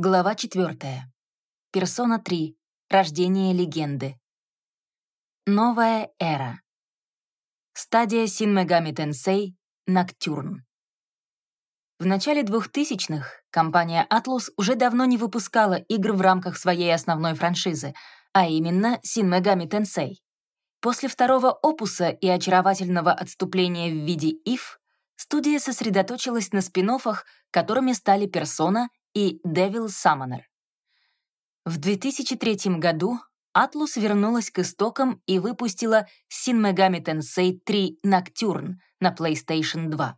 Глава 4. Персона 3. Рождение легенды. Новая эра. Стадия Син Мегами Тенсей Ноктюрн. В начале 2000-х компания Atlus уже давно не выпускала игр в рамках своей основной франшизы, а именно Син Мегами Тенсей. После второго опуса и очаровательного отступления в виде IF, студия сосредоточилась на спин которыми стали Persona и Devil Summoner. В 2003 году Atlus вернулась к истокам и выпустила Shin Megami Tensei 3 Nocturne на PlayStation 2.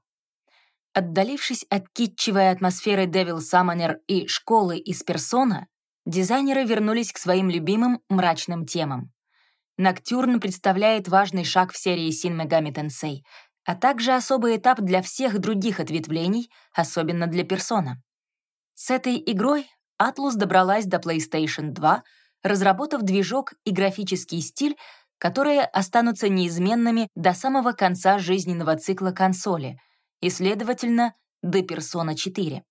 Отдалившись от китчевой атмосферы Devil Summoner и школы из Persona, дизайнеры вернулись к своим любимым мрачным темам. Ноктюрн представляет важный шаг в серии Shin Megami Tensei, а также особый этап для всех других ответвлений, особенно для Persona. С этой игрой Atlus добралась до PlayStation 2, разработав движок и графический стиль, которые останутся неизменными до самого конца жизненного цикла консоли, и, следовательно, до Persona 4.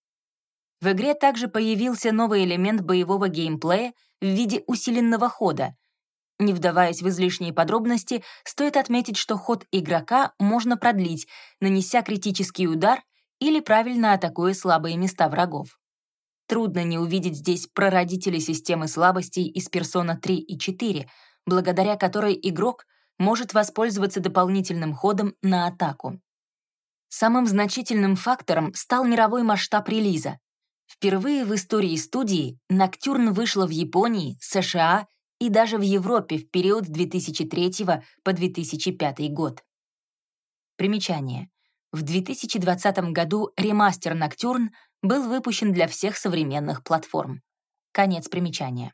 В игре также появился новый элемент боевого геймплея в виде усиленного хода. Не вдаваясь в излишние подробности, стоит отметить, что ход игрока можно продлить, нанеся критический удар или правильно атакуя слабые места врагов. Трудно не увидеть здесь прародители системы слабостей из Persona 3 и 4, благодаря которой игрок может воспользоваться дополнительным ходом на атаку. Самым значительным фактором стал мировой масштаб релиза. Впервые в истории студии Ноктюрн вышла в Японии, США и даже в Европе в период с 2003 по 2005 год. Примечание. В 2020 году ремастер Ноктюрн был выпущен для всех современных платформ. Конец примечания.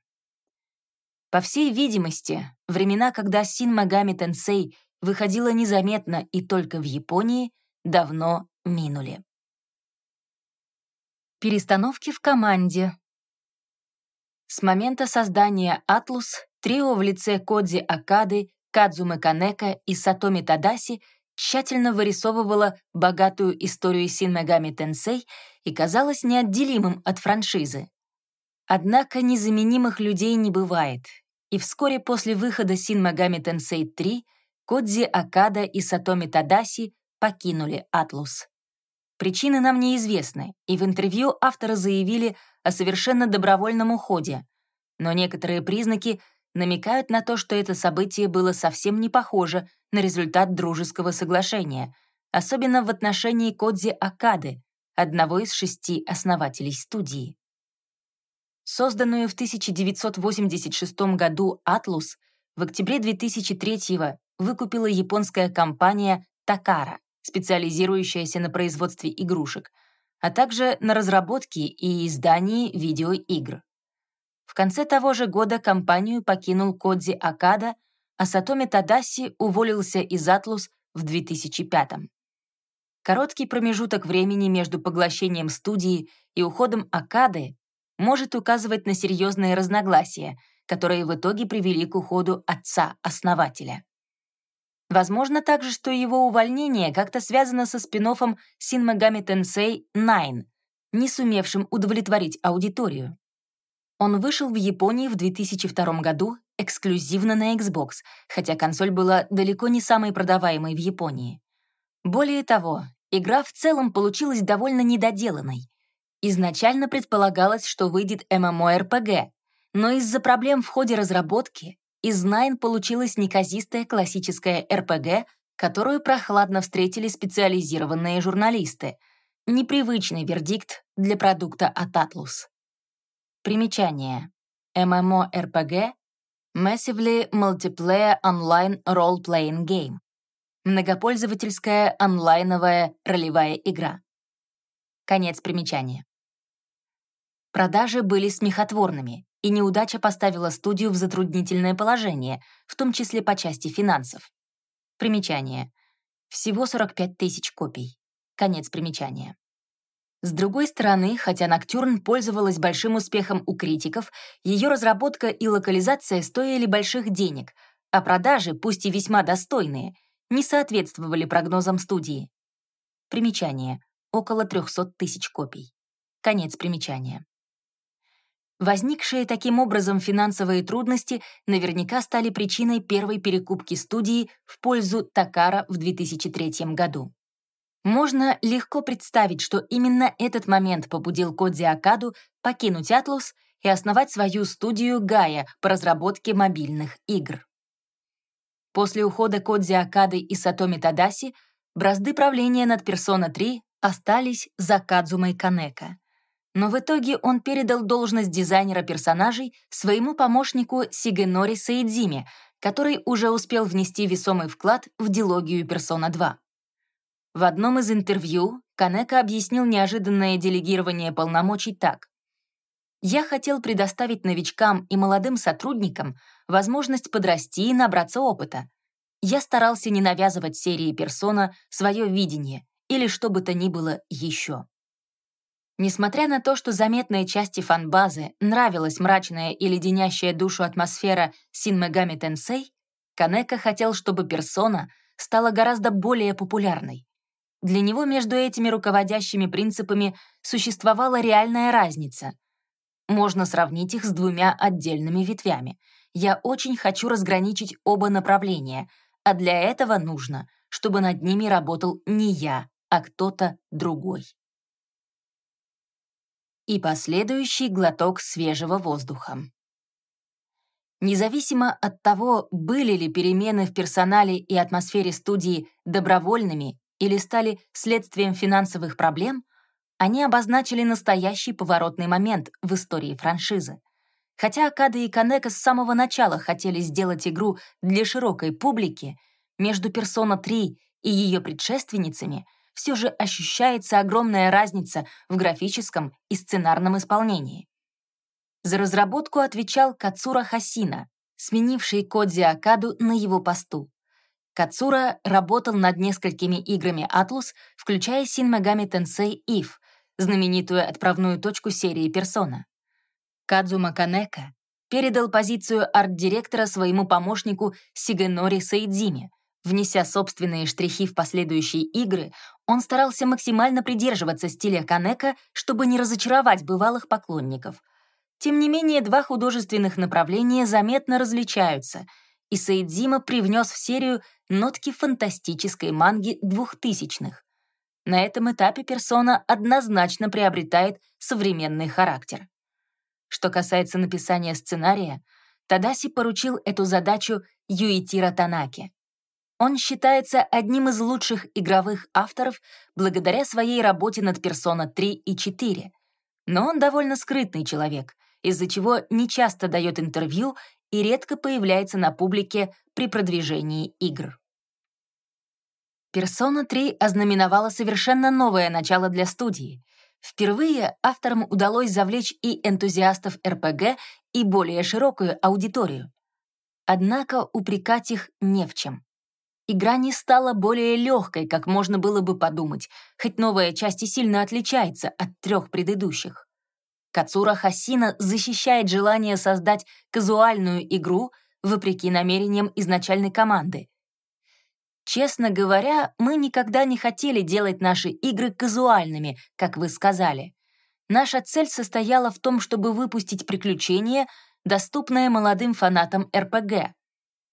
По всей видимости, времена, когда Син Магами Тенсей выходила незаметно и только в Японии, давно минули. Перестановки в команде. С момента создания Atlus трио в лице Кодзи Акады, Кадзумы Канека и Сатоми Тадаси тщательно вырисовывала богатую историю Син Мегами Тенсей и казалась неотделимым от франшизы. Однако незаменимых людей не бывает, и вскоре после выхода Син Мегами Тенсей 3 Кодзи Акада и Сатоми Тадаси покинули Атлус. Причины нам неизвестны, и в интервью авторы заявили о совершенно добровольном уходе, но некоторые признаки намекают на то, что это событие было совсем не похоже на результат дружеского соглашения, особенно в отношении Кодзи Акады, одного из шести основателей студии. Созданную в 1986 году Atlus в октябре 2003 выкупила японская компания Takara, специализирующаяся на производстве игрушек, а также на разработке и издании видеоигр. Конце того же года компанию покинул Кодзи Акада, а Сатоми Тадаси уволился из Atlus в 2005 -м. Короткий промежуток времени между поглощением студии и уходом Акады может указывать на серьезные разногласия, которые в итоге привели к уходу отца-основателя. Возможно также, что его увольнение как-то связано со спин-оффом Shin Megami Tensei 9, не сумевшим удовлетворить аудиторию. Он вышел в Японии в 2002 году эксклюзивно на Xbox, хотя консоль была далеко не самой продаваемой в Японии. Более того, игра в целом получилась довольно недоделанной. Изначально предполагалось, что выйдет MMORPG, но из-за проблем в ходе разработки из Nine получилась неказистая классическая RPG, которую прохладно встретили специализированные журналисты. Непривычный вердикт для продукта от Atlus. Примечание. MMORPG — Massively Multiplayer Online Role-Playing Game многопользовательская онлайновая ролевая игра. Конец примечания. Продажи были смехотворными, и неудача поставила студию в затруднительное положение, в том числе по части финансов. Примечание. Всего 45 тысяч копий. Конец примечания. С другой стороны, хотя Ноктюрн пользовалась большим успехом у критиков, ее разработка и локализация стоили больших денег, а продажи, пусть и весьма достойные, не соответствовали прогнозам студии. Примечание. Около 300 тысяч копий. Конец примечания. Возникшие таким образом финансовые трудности наверняка стали причиной первой перекупки студии в пользу Такара в 2003 году. Можно легко представить, что именно этот момент побудил Кодзи Акаду покинуть Атлус и основать свою студию Гая по разработке мобильных игр. После ухода Кодзи Акады и Сатоми Тадаси бразды правления над Persona 3 остались за Кадзумой Канека. Но в итоге он передал должность дизайнера персонажей своему помощнику Сигенори Саидзиме, который уже успел внести весомый вклад в дилогию Persona 2. В одном из интервью Канека объяснил неожиданное делегирование полномочий так. «Я хотел предоставить новичкам и молодым сотрудникам возможность подрасти и набраться опыта. Я старался не навязывать серии «Персона» свое видение или что бы то ни было еще. Несмотря на то, что заметной части фанбазы нравилась мрачная и леденящая душу атмосфера Син Мегами Тенсей, Канека хотел, чтобы персона стала гораздо более популярной. Для него между этими руководящими принципами существовала реальная разница. Можно сравнить их с двумя отдельными ветвями. Я очень хочу разграничить оба направления, а для этого нужно, чтобы над ними работал не я, а кто-то другой и последующий глоток свежего воздуха. Независимо от того, были ли перемены в персонале и атмосфере студии добровольными или стали следствием финансовых проблем, они обозначили настоящий поворотный момент в истории франшизы. Хотя Акада и Канека с самого начала хотели сделать игру для широкой публики, между Persona 3 и ее предшественницами все же ощущается огромная разница в графическом и сценарном исполнении. За разработку отвечал Кацура Хасина, сменивший Кодзи Акаду на его посту. Кацура работал над несколькими играми Atlus, включая Shin Megami Tensei Eve, знаменитую отправную точку серии Persona. Кадзума Канека передал позицию арт-директора своему помощнику Сигенори Саидзиме, Внеся собственные штрихи в последующие игры, он старался максимально придерживаться стиля Канека, чтобы не разочаровать бывалых поклонников. Тем не менее, два художественных направления заметно различаются, и Саидзима привнес в серию нотки фантастической манги двухтысячных. На этом этапе персона однозначно приобретает современный характер. Что касается написания сценария, Тадаси поручил эту задачу Юитира Танаке. Он считается одним из лучших игровых авторов благодаря своей работе над Persona 3 и 4. Но он довольно скрытный человек, из-за чего не часто дает интервью и редко появляется на публике при продвижении игр. Persona 3 ознаменовала совершенно новое начало для студии. Впервые авторам удалось завлечь и энтузиастов РПГ, и более широкую аудиторию. Однако упрекать их не в чем. Игра не стала более легкой, как можно было бы подумать, хоть новая часть и сильно отличается от трех предыдущих. Кацура Хасина защищает желание создать казуальную игру вопреки намерениям изначальной команды. Честно говоря, мы никогда не хотели делать наши игры казуальными, как вы сказали. Наша цель состояла в том, чтобы выпустить приключение, доступное молодым фанатам РПГ.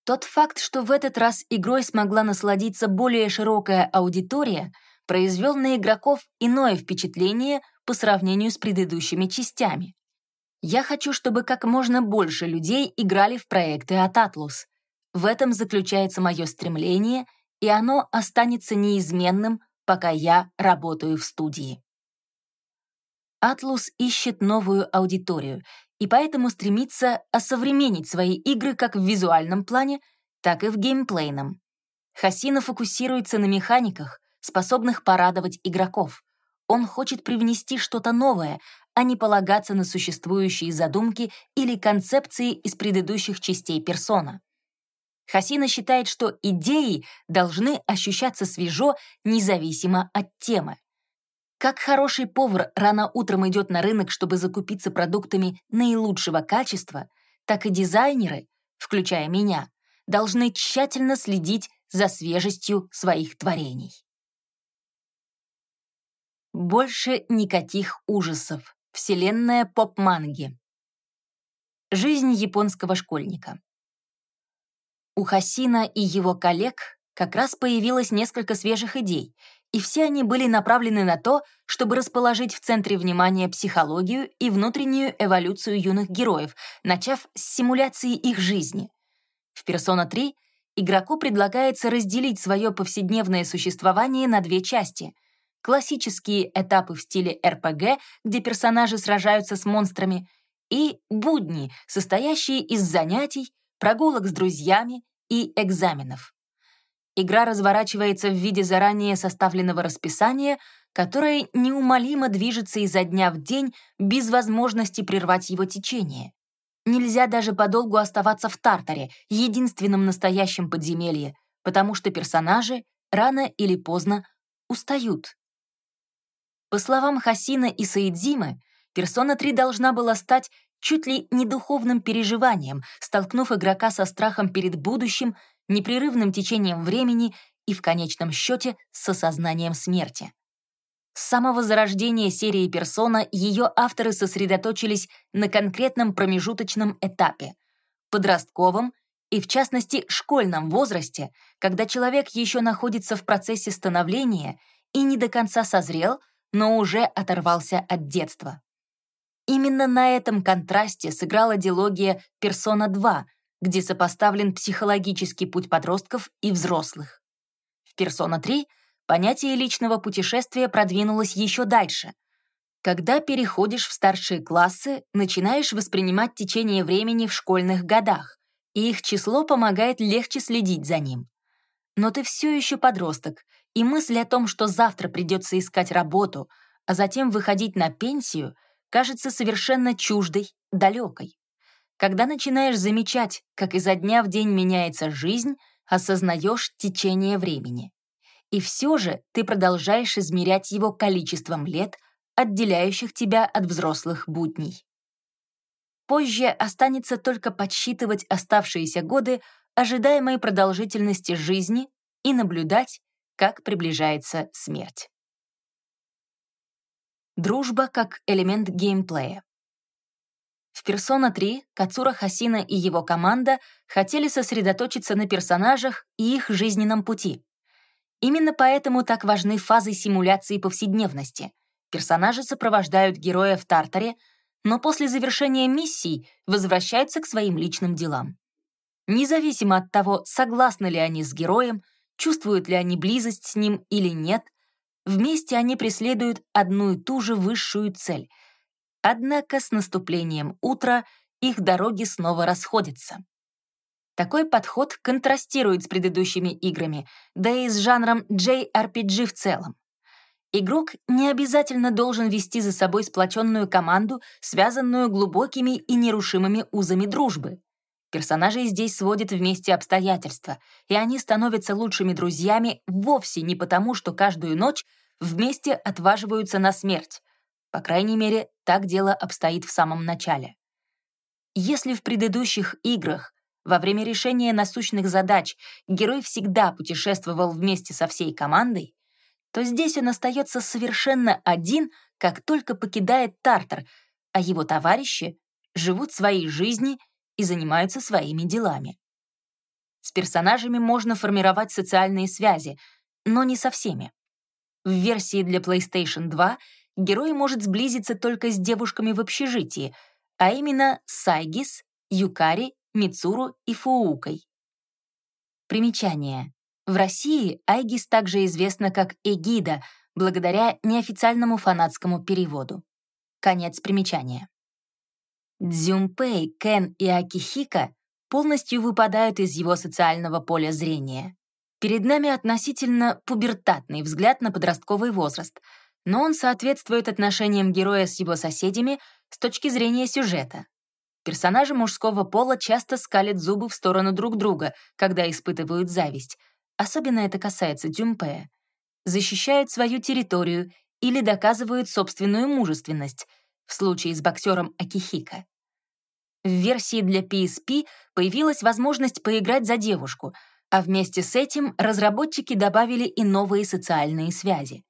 Тот факт, что в этот раз игрой смогла насладиться более широкая аудитория, произвел на игроков иное впечатление по сравнению с предыдущими частями. Я хочу, чтобы как можно больше людей играли в проекты от Atlus. В этом заключается мое стремление, и оно останется неизменным, пока я работаю в студии. Atlus ищет новую аудиторию, и поэтому стремится осовременить свои игры как в визуальном плане, так и в геймплейном. Хасина фокусируется на механиках, способных порадовать игроков. Он хочет привнести что-то новое, а не полагаться на существующие задумки или концепции из предыдущих частей персона. Хасина считает, что идеи должны ощущаться свежо, независимо от темы. Как хороший повар рано утром идет на рынок, чтобы закупиться продуктами наилучшего качества, так и дизайнеры, включая меня, должны тщательно следить за свежестью своих творений. Больше никаких ужасов. Вселенная поп-манги. Жизнь японского школьника. У Хасина и его коллег как раз появилось несколько свежих идей, и все они были направлены на то, чтобы расположить в центре внимания психологию и внутреннюю эволюцию юных героев, начав с симуляции их жизни. В «Персона 3» игроку предлагается разделить свое повседневное существование на две части. Классические этапы в стиле РПГ, где персонажи сражаются с монстрами, и будни, состоящие из занятий, прогулок с друзьями и экзаменов. Игра разворачивается в виде заранее составленного расписания, которое неумолимо движется изо дня в день без возможности прервать его течение. Нельзя даже подолгу оставаться в Тартаре, единственном настоящем подземелье, потому что персонажи рано или поздно устают. По словам Хасина и Саидзимы, «Персона 3» должна была стать чуть ли не духовным переживанием, столкнув игрока со страхом перед будущим, непрерывным течением времени и, в конечном счете, с осознанием смерти. С самого зарождения серии «Персона» ее авторы сосредоточились на конкретном промежуточном этапе — подростковом и, в частности, школьном возрасте, когда человек еще находится в процессе становления и не до конца созрел, но уже оторвался от детства. Именно на этом контрасте сыграла дилогия «Персона 2», где сопоставлен психологический путь подростков и взрослых. В «Персона 3» понятие личного путешествия продвинулось еще дальше. Когда переходишь в старшие классы, начинаешь воспринимать течение времени в школьных годах, и их число помогает легче следить за ним. Но ты все еще подросток, и мысль о том, что завтра придется искать работу, а затем выходить на пенсию — кажется совершенно чуждой, далекой. Когда начинаешь замечать, как изо дня в день меняется жизнь, осознаешь течение времени. И все же ты продолжаешь измерять его количеством лет, отделяющих тебя от взрослых будней. Позже останется только подсчитывать оставшиеся годы ожидаемой продолжительности жизни и наблюдать, как приближается смерть. Дружба как элемент геймплея. В Persona 3 Кацура Хасина и его команда хотели сосредоточиться на персонажах и их жизненном пути. Именно поэтому так важны фазы симуляции повседневности. Персонажи сопровождают героя в Тартаре, но после завершения миссий возвращаются к своим личным делам. Независимо от того, согласны ли они с героем, чувствуют ли они близость с ним или нет, Вместе они преследуют одну и ту же высшую цель. Однако с наступлением утра их дороги снова расходятся. Такой подход контрастирует с предыдущими играми, да и с жанром JRPG в целом. Игрок не обязательно должен вести за собой сплоченную команду, связанную глубокими и нерушимыми узами дружбы. Персонажей здесь сводят вместе обстоятельства, и они становятся лучшими друзьями вовсе не потому, что каждую ночь вместе отваживаются на смерть. По крайней мере, так дело обстоит в самом начале. Если в предыдущих играх во время решения насущных задач герой всегда путешествовал вместе со всей командой, то здесь он остается совершенно один, как только покидает Тартар, а его товарищи живут своей жизнью и занимаются своими делами. С персонажами можно формировать социальные связи, но не со всеми. В версии для PlayStation 2 герой может сблизиться только с девушками в общежитии, а именно Сайгис, Юкари, Мицуру и Фуукой. Примечание. В России Айгис также известна как Эгида, благодаря неофициальному фанатскому переводу. Конец примечания. Дзюмпэй, Кен и Акихика полностью выпадают из его социального поля зрения. Перед нами относительно пубертатный взгляд на подростковый возраст, но он соответствует отношениям героя с его соседями с точки зрения сюжета. Персонажи мужского пола часто скалят зубы в сторону друг друга, когда испытывают зависть. Особенно это касается Дюмпея. Защищают свою территорию или доказывают собственную мужественность, в случае с боксером Акихика. В версии для PSP появилась возможность поиграть за девушку, а вместе с этим разработчики добавили и новые социальные связи.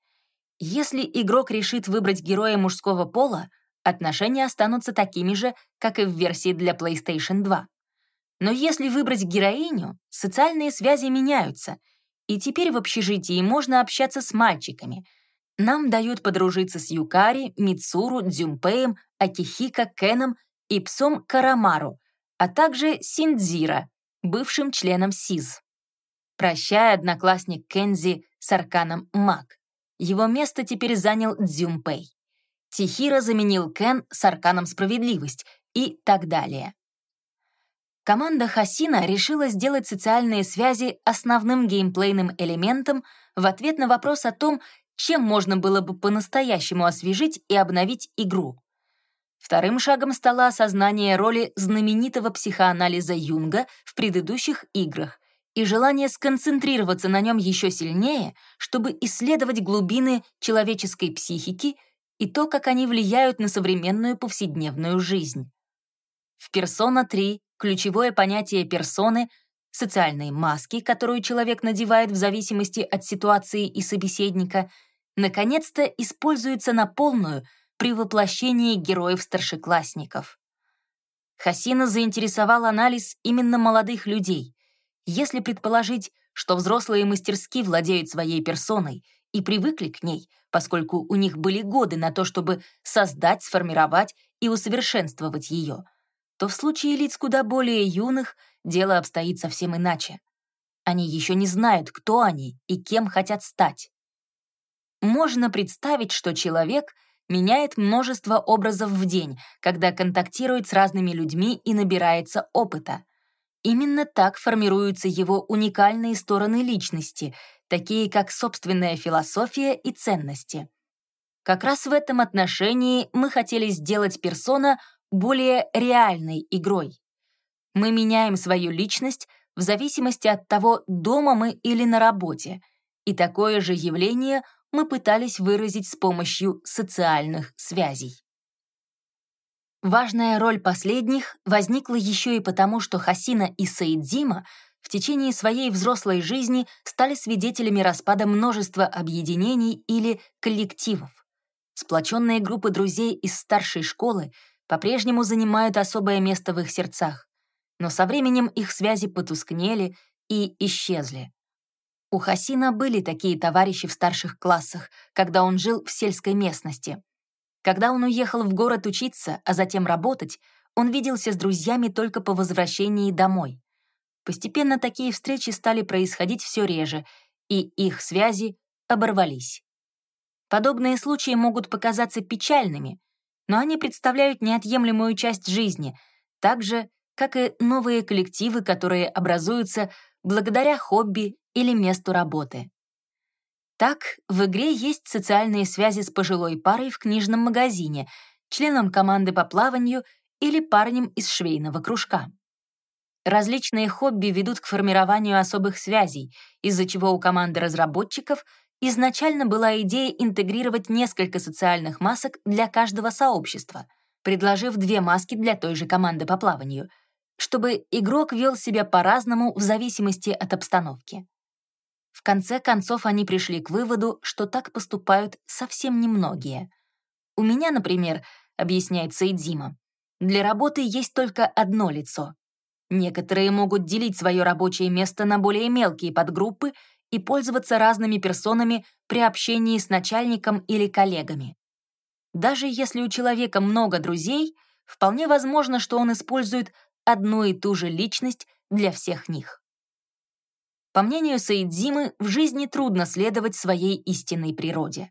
Если игрок решит выбрать героя мужского пола, отношения останутся такими же, как и в версии для PlayStation 2. Но если выбрать героиню, социальные связи меняются, и теперь в общежитии можно общаться с мальчиками. Нам дают подружиться с Юкари, Мицуру, Дзюмпеем, Акихика, Кеном и псом Карамару, а также Синдзира, бывшим членом СИЗ. Прощай, одноклассник Кензи с арканом Мак. Его место теперь занял Дзюмпэй. Тихира заменил Кен с арканом Справедливость и так далее. Команда Хасина решила сделать социальные связи основным геймплейным элементом в ответ на вопрос о том, чем можно было бы по-настоящему освежить и обновить игру. Вторым шагом стало осознание роли знаменитого психоанализа Юнга в предыдущих играх и желание сконцентрироваться на нем еще сильнее, чтобы исследовать глубины человеческой психики и то, как они влияют на современную повседневную жизнь. В «Персона 3» ключевое понятие персоны — социальные маски, которую человек надевает в зависимости от ситуации и собеседника, наконец-то используется на полную — при воплощении героев-старшеклассников. Хасина заинтересовал анализ именно молодых людей. Если предположить, что взрослые мастерски владеют своей персоной и привыкли к ней, поскольку у них были годы на то, чтобы создать, сформировать и усовершенствовать ее, то в случае лиц куда более юных дело обстоит совсем иначе. Они еще не знают, кто они и кем хотят стать. Можно представить, что человек — меняет множество образов в день, когда контактирует с разными людьми и набирается опыта. Именно так формируются его уникальные стороны личности, такие как собственная философия и ценности. Как раз в этом отношении мы хотели сделать персона более реальной игрой. Мы меняем свою личность в зависимости от того, дома мы или на работе, и такое же явление мы пытались выразить с помощью социальных связей. Важная роль последних возникла еще и потому, что Хасина и Саидзима в течение своей взрослой жизни стали свидетелями распада множества объединений или коллективов. Сплоченные группы друзей из старшей школы по-прежнему занимают особое место в их сердцах, но со временем их связи потускнели и исчезли. У Хасина были такие товарищи в старших классах, когда он жил в сельской местности. Когда он уехал в город учиться, а затем работать, он виделся с друзьями только по возвращении домой. Постепенно такие встречи стали происходить все реже, и их связи оборвались. Подобные случаи могут показаться печальными, но они представляют неотъемлемую часть жизни, так же, как и новые коллективы, которые образуются благодаря хобби или месту работы. Так, в игре есть социальные связи с пожилой парой в книжном магазине, членом команды по плаванию или парнем из швейного кружка. Различные хобби ведут к формированию особых связей, из-за чего у команды разработчиков изначально была идея интегрировать несколько социальных масок для каждого сообщества, предложив две маски для той же команды по плаванию, чтобы игрок вел себя по-разному в зависимости от обстановки. В конце концов они пришли к выводу, что так поступают совсем немногие. «У меня, например, — объясняет Саидзима, — для работы есть только одно лицо. Некоторые могут делить свое рабочее место на более мелкие подгруппы и пользоваться разными персонами при общении с начальником или коллегами. Даже если у человека много друзей, вполне возможно, что он использует одну и ту же личность для всех них. По мнению Саидзимы, в жизни трудно следовать своей истинной природе.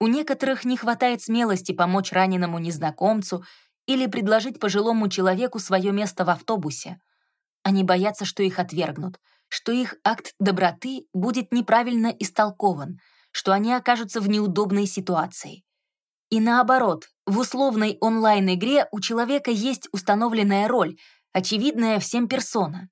У некоторых не хватает смелости помочь раненому незнакомцу или предложить пожилому человеку свое место в автобусе. Они боятся, что их отвергнут, что их акт доброты будет неправильно истолкован, что они окажутся в неудобной ситуации. И наоборот, в условной онлайн-игре у человека есть установленная роль, очевидная всем персона.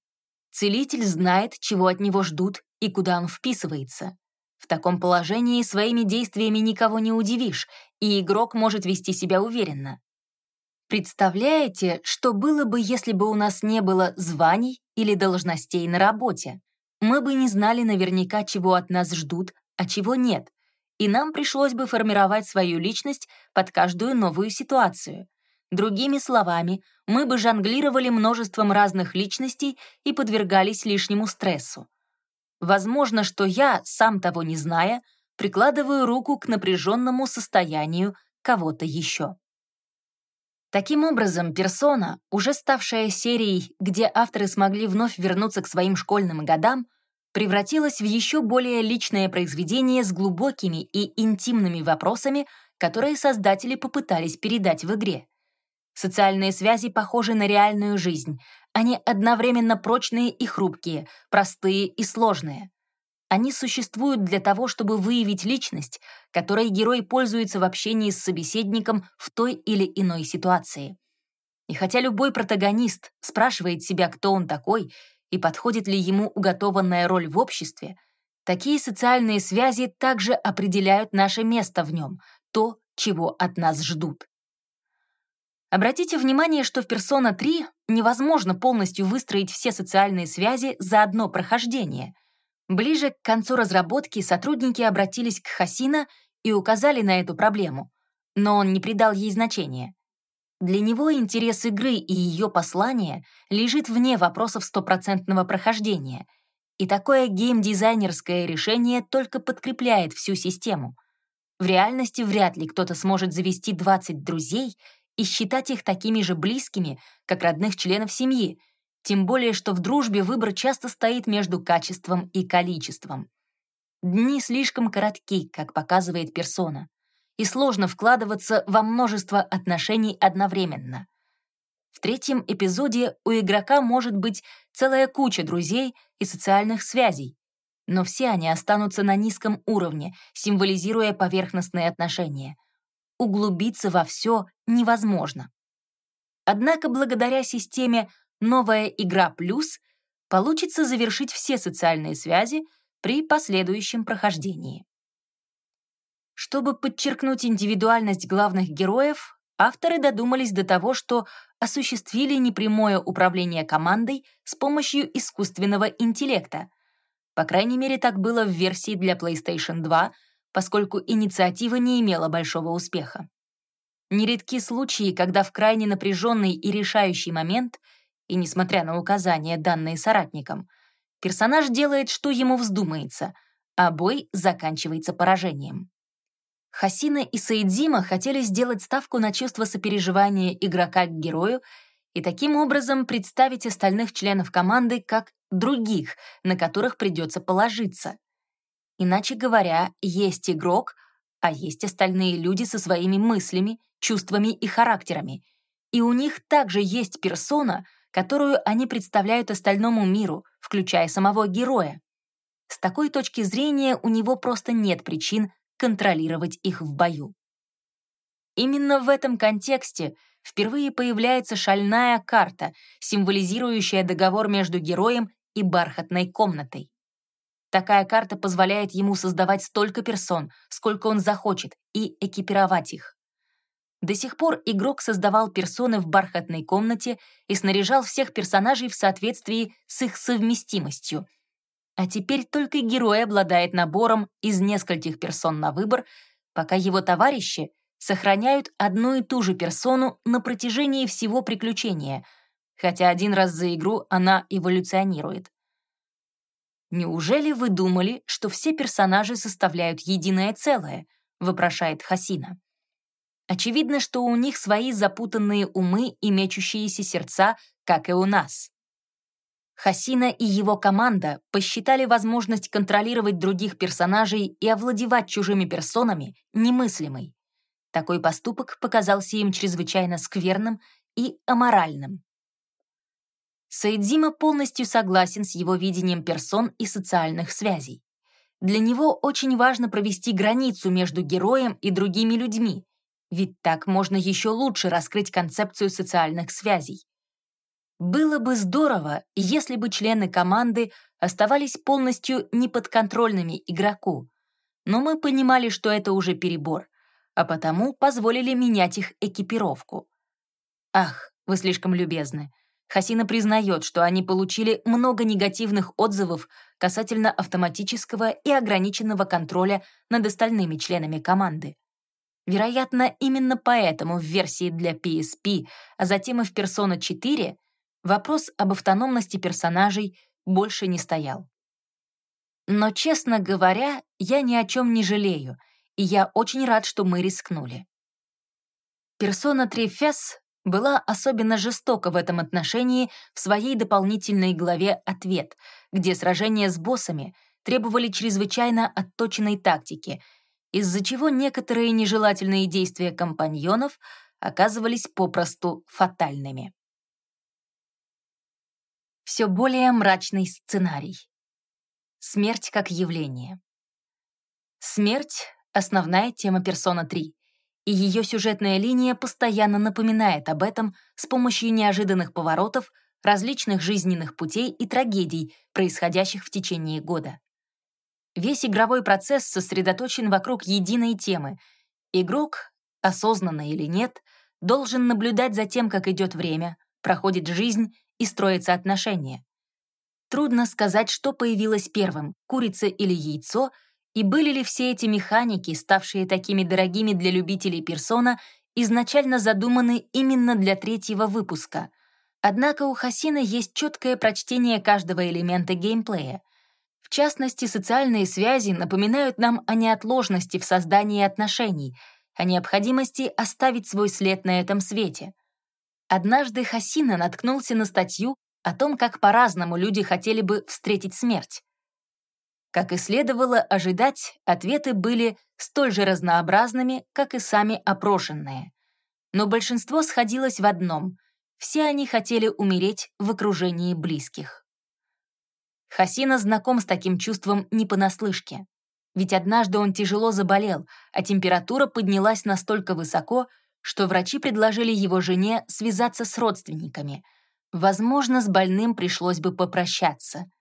Целитель знает, чего от него ждут и куда он вписывается. В таком положении своими действиями никого не удивишь, и игрок может вести себя уверенно. Представляете, что было бы, если бы у нас не было званий или должностей на работе? Мы бы не знали наверняка, чего от нас ждут, а чего нет, и нам пришлось бы формировать свою личность под каждую новую ситуацию. Другими словами, мы бы жонглировали множеством разных личностей и подвергались лишнему стрессу. Возможно, что я, сам того не зная, прикладываю руку к напряженному состоянию кого-то еще. Таким образом, персона, уже ставшая серией, где авторы смогли вновь вернуться к своим школьным годам, превратилась в еще более личное произведение с глубокими и интимными вопросами, которые создатели попытались передать в игре. Социальные связи похожи на реальную жизнь. Они одновременно прочные и хрупкие, простые и сложные. Они существуют для того, чтобы выявить личность, которой герой пользуется в общении с собеседником в той или иной ситуации. И хотя любой протагонист спрашивает себя, кто он такой и подходит ли ему уготованная роль в обществе, такие социальные связи также определяют наше место в нем, то, чего от нас ждут. Обратите внимание, что в Persona 3 невозможно полностью выстроить все социальные связи за одно прохождение — Ближе к концу разработки сотрудники обратились к Хасина и указали на эту проблему, но он не придал ей значения. Для него интерес игры и ее послание лежит вне вопросов стопроцентного прохождения, и такое геймдизайнерское решение только подкрепляет всю систему. В реальности вряд ли кто-то сможет завести 20 друзей и считать их такими же близкими, как родных членов семьи, тем более, что в дружбе выбор часто стоит между качеством и количеством. Дни слишком коротки, как показывает персона, и сложно вкладываться во множество отношений одновременно. В третьем эпизоде у игрока может быть целая куча друзей и социальных связей, но все они останутся на низком уровне, символизируя поверхностные отношения. Углубиться во все невозможно. Однако благодаря системе новая игра «Плюс» получится завершить все социальные связи при последующем прохождении. Чтобы подчеркнуть индивидуальность главных героев, авторы додумались до того, что осуществили непрямое управление командой с помощью искусственного интеллекта. По крайней мере, так было в версии для PlayStation 2, поскольку инициатива не имела большого успеха. Нередки случаи, когда в крайне напряженный и решающий момент — и несмотря на указания, данные соратникам, персонаж делает, что ему вздумается, а бой заканчивается поражением. Хасина и Саидзима хотели сделать ставку на чувство сопереживания игрока к герою и таким образом представить остальных членов команды как других, на которых придется положиться. Иначе говоря, есть игрок, а есть остальные люди со своими мыслями, чувствами и характерами, и у них также есть персона — которую они представляют остальному миру, включая самого героя. С такой точки зрения у него просто нет причин контролировать их в бою. Именно в этом контексте впервые появляется шальная карта, символизирующая договор между героем и бархатной комнатой. Такая карта позволяет ему создавать столько персон, сколько он захочет, и экипировать их. До сих пор игрок создавал персоны в бархатной комнате и снаряжал всех персонажей в соответствии с их совместимостью. А теперь только герой обладает набором из нескольких персон на выбор, пока его товарищи сохраняют одну и ту же персону на протяжении всего приключения, хотя один раз за игру она эволюционирует. «Неужели вы думали, что все персонажи составляют единое целое?» — вопрошает Хасина. Очевидно, что у них свои запутанные умы и мечущиеся сердца, как и у нас. Хасина и его команда посчитали возможность контролировать других персонажей и овладевать чужими персонами немыслимой. Такой поступок показался им чрезвычайно скверным и аморальным. Саидзима полностью согласен с его видением персон и социальных связей. Для него очень важно провести границу между героем и другими людьми, ведь так можно еще лучше раскрыть концепцию социальных связей. Было бы здорово, если бы члены команды оставались полностью неподконтрольными игроку, но мы понимали, что это уже перебор, а потому позволили менять их экипировку. Ах, вы слишком любезны. Хасина признает, что они получили много негативных отзывов касательно автоматического и ограниченного контроля над остальными членами команды. Вероятно, именно поэтому в версии для PSP, а затем и в Persona 4, вопрос об автономности персонажей больше не стоял. Но, честно говоря, я ни о чем не жалею, и я очень рад, что мы рискнули. Persona 3 FES была особенно жестока в этом отношении в своей дополнительной главе «Ответ», где сражения с боссами требовали чрезвычайно отточенной тактики, из-за чего некоторые нежелательные действия компаньонов оказывались попросту фатальными. Все более мрачный сценарий. Смерть как явление. Смерть — основная тема «Персона 3», и ее сюжетная линия постоянно напоминает об этом с помощью неожиданных поворотов, различных жизненных путей и трагедий, происходящих в течение года. Весь игровой процесс сосредоточен вокруг единой темы. Игрок, осознанно или нет, должен наблюдать за тем, как идет время, проходит жизнь и строятся отношения. Трудно сказать, что появилось первым — курица или яйцо — и были ли все эти механики, ставшие такими дорогими для любителей персона, изначально задуманы именно для третьего выпуска. Однако у Хасина есть четкое прочтение каждого элемента геймплея. В частности, социальные связи напоминают нам о неотложности в создании отношений, о необходимости оставить свой след на этом свете. Однажды Хасина наткнулся на статью о том, как по-разному люди хотели бы встретить смерть. Как и следовало ожидать, ответы были столь же разнообразными, как и сами опрошенные. Но большинство сходилось в одном — все они хотели умереть в окружении близких. Хасина знаком с таким чувством не понаслышке. Ведь однажды он тяжело заболел, а температура поднялась настолько высоко, что врачи предложили его жене связаться с родственниками. Возможно, с больным пришлось бы попрощаться —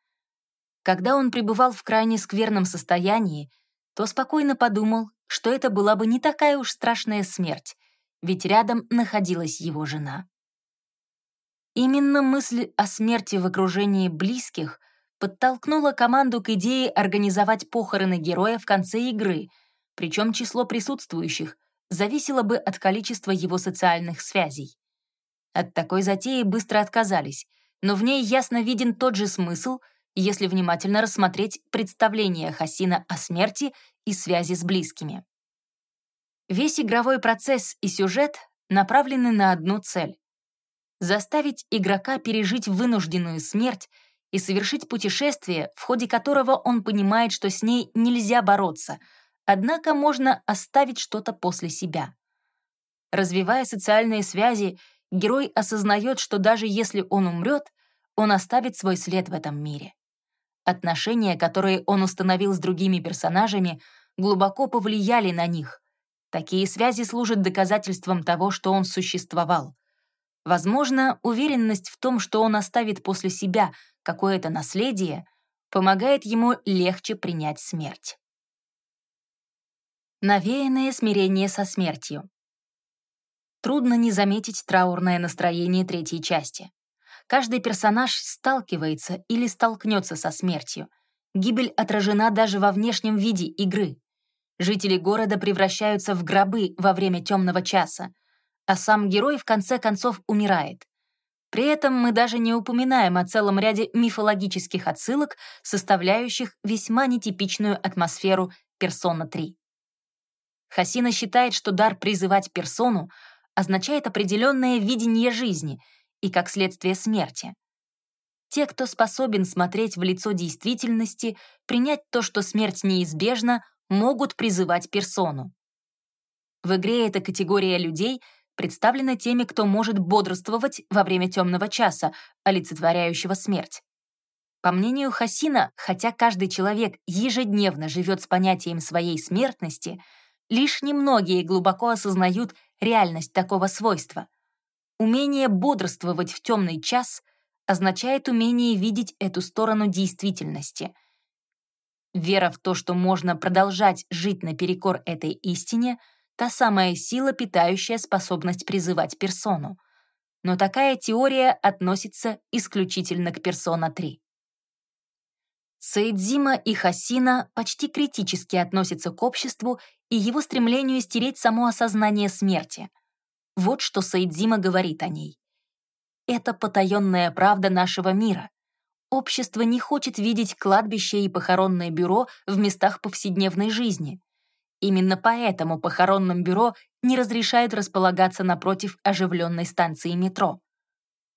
когда он пребывал в крайне скверном состоянии, то спокойно подумал, что это была бы не такая уж страшная смерть, ведь рядом находилась его жена. Именно мысль о смерти в окружении близких подтолкнула команду к идее организовать похороны героя в конце игры, причем число присутствующих зависело бы от количества его социальных связей. От такой затеи быстро отказались, но в ней ясно виден тот же смысл — если внимательно рассмотреть представление Хасина о смерти и связи с близкими. Весь игровой процесс и сюжет направлены на одну цель — заставить игрока пережить вынужденную смерть и совершить путешествие, в ходе которого он понимает, что с ней нельзя бороться, однако можно оставить что-то после себя. Развивая социальные связи, герой осознает, что даже если он умрет, он оставит свой след в этом мире. Отношения, которые он установил с другими персонажами, глубоко повлияли на них. Такие связи служат доказательством того, что он существовал. Возможно, уверенность в том, что он оставит после себя какое-то наследие, помогает ему легче принять смерть. Навеянное смирение со смертью. Трудно не заметить траурное настроение третьей части. Каждый персонаж сталкивается или столкнется со смертью. Гибель отражена даже во внешнем виде игры. Жители города превращаются в гробы во время темного часа, а сам герой в конце концов умирает. При этом мы даже не упоминаем о целом ряде мифологических отсылок, составляющих весьма нетипичную атмосферу «Персона 3». Хасина считает, что дар призывать персону означает определенное видение жизни — и, как следствие, смерти. Те, кто способен смотреть в лицо действительности, принять то, что смерть неизбежна, могут призывать персону. В игре эта категория людей представлена теми, кто может бодрствовать во время темного часа, олицетворяющего смерть. По мнению Хасина, хотя каждый человек ежедневно живет с понятием своей смертности, лишь немногие глубоко осознают реальность такого свойства — Умение бодрствовать в темный час означает умение видеть эту сторону действительности. Вера в то, что можно продолжать жить наперекор этой истине, та самая сила, питающая способность призывать персону. но такая теория относится исключительно к персона 3. Саидзима и Хасина почти критически относятся к обществу и его стремлению стереть само осознание смерти. Вот что Саидзима говорит о ней. «Это потаенная правда нашего мира. Общество не хочет видеть кладбище и похоронное бюро в местах повседневной жизни. Именно поэтому похоронным бюро не разрешают располагаться напротив оживленной станции метро.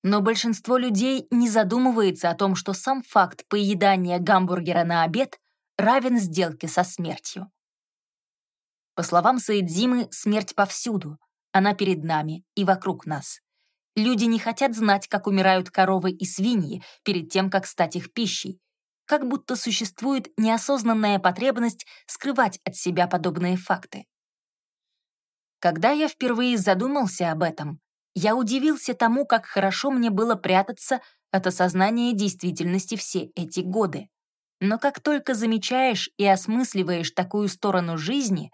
Но большинство людей не задумывается о том, что сам факт поедания гамбургера на обед равен сделке со смертью. По словам Саидзимы, смерть повсюду. Она перед нами и вокруг нас. Люди не хотят знать, как умирают коровы и свиньи перед тем, как стать их пищей. Как будто существует неосознанная потребность скрывать от себя подобные факты. Когда я впервые задумался об этом, я удивился тому, как хорошо мне было прятаться от осознания действительности все эти годы. Но как только замечаешь и осмысливаешь такую сторону жизни,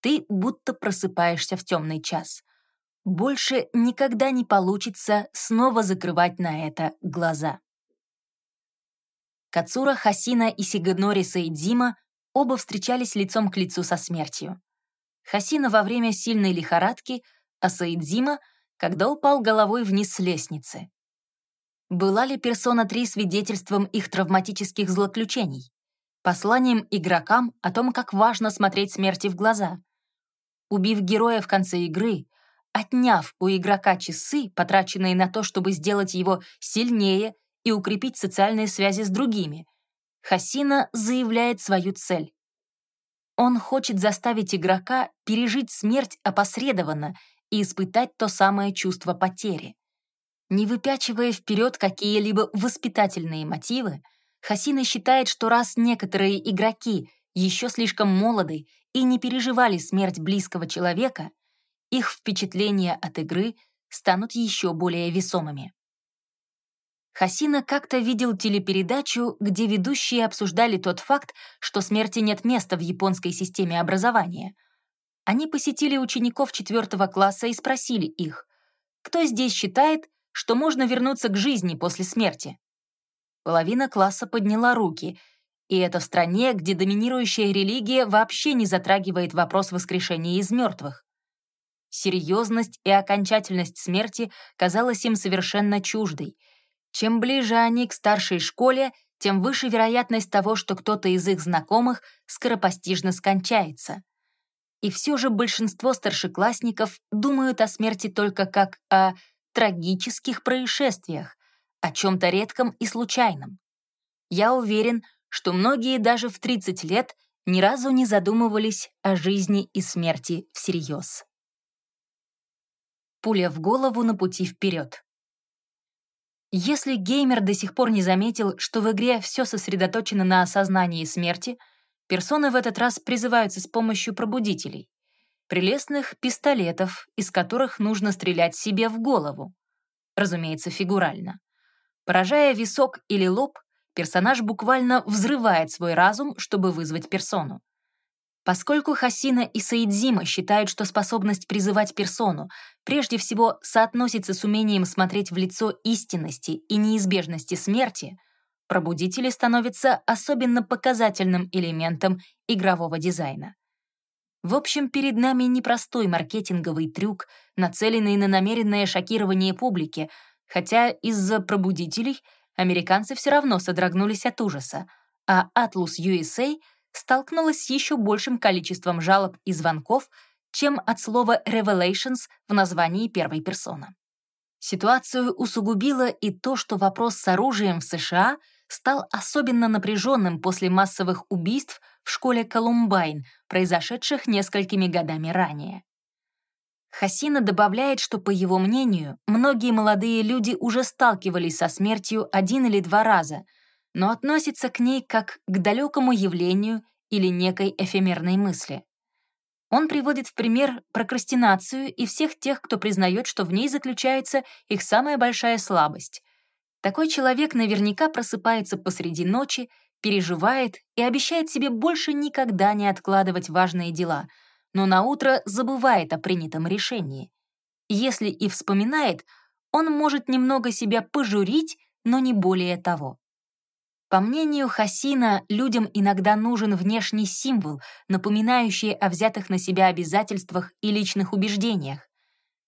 ты будто просыпаешься в темный час. Больше никогда не получится снова закрывать на это глаза. Кацура Хасина и Сиганори Саидзима оба встречались лицом к лицу со смертью. Хасина во время сильной лихорадки, а Саидзима — когда упал головой вниз с лестницы. Была ли персона 3 свидетельством их травматических злоключений? Посланием игрокам о том, как важно смотреть смерти в глаза? Убив героя в конце игры, отняв у игрока часы, потраченные на то, чтобы сделать его сильнее и укрепить социальные связи с другими, Хасина заявляет свою цель. Он хочет заставить игрока пережить смерть опосредованно и испытать то самое чувство потери. Не выпячивая вперед какие-либо воспитательные мотивы, Хасина считает, что раз некоторые игроки еще слишком молоды и не переживали смерть близкого человека, их впечатления от игры станут еще более весомыми. Хасина как-то видел телепередачу, где ведущие обсуждали тот факт, что смерти нет места в японской системе образования — они посетили учеников четвертого класса и спросили их, кто здесь считает, что можно вернуться к жизни после смерти? Половина класса подняла руки, и это в стране, где доминирующая религия вообще не затрагивает вопрос воскрешения из мертвых. Серьезность и окончательность смерти казалась им совершенно чуждой. Чем ближе они к старшей школе, тем выше вероятность того, что кто-то из их знакомых скоропостижно скончается. И все же большинство старшеклассников думают о смерти только как о трагических происшествиях, о чем-то редком и случайном. Я уверен, что многие даже в 30 лет ни разу не задумывались о жизни и смерти всерьез. Пуля в голову на пути вперед. Если геймер до сих пор не заметил, что в игре все сосредоточено на осознании смерти — Персоны в этот раз призываются с помощью пробудителей. Прелестных пистолетов, из которых нужно стрелять себе в голову. Разумеется, фигурально. Поражая висок или лоб, персонаж буквально взрывает свой разум, чтобы вызвать персону. Поскольку Хасина и Саидзима считают, что способность призывать персону прежде всего соотносится с умением смотреть в лицо истинности и неизбежности смерти — пробудители становятся особенно показательным элементом игрового дизайна. В общем, перед нами непростой маркетинговый трюк, нацеленный на намеренное шокирование публики, хотя из-за пробудителей американцы все равно содрогнулись от ужаса, а Atlus USA столкнулась с еще большим количеством жалоб и звонков, чем от слова «revelations» в названии первой персоны. Ситуацию усугубило и то, что вопрос с оружием в США — стал особенно напряженным после массовых убийств в школе Колумбайн, произошедших несколькими годами ранее. Хасина добавляет, что, по его мнению, многие молодые люди уже сталкивались со смертью один или два раза, но относятся к ней как к далекому явлению или некой эфемерной мысли. Он приводит в пример прокрастинацию и всех тех, кто признает, что в ней заключается их самая большая слабость такой человек наверняка просыпается посреди ночи, переживает и обещает себе больше никогда не откладывать важные дела, но на утро забывает о принятом решении. Если и вспоминает, он может немного себя пожурить, но не более того. По мнению Хасина, людям иногда нужен внешний символ, напоминающий о взятых на себя обязательствах и личных убеждениях.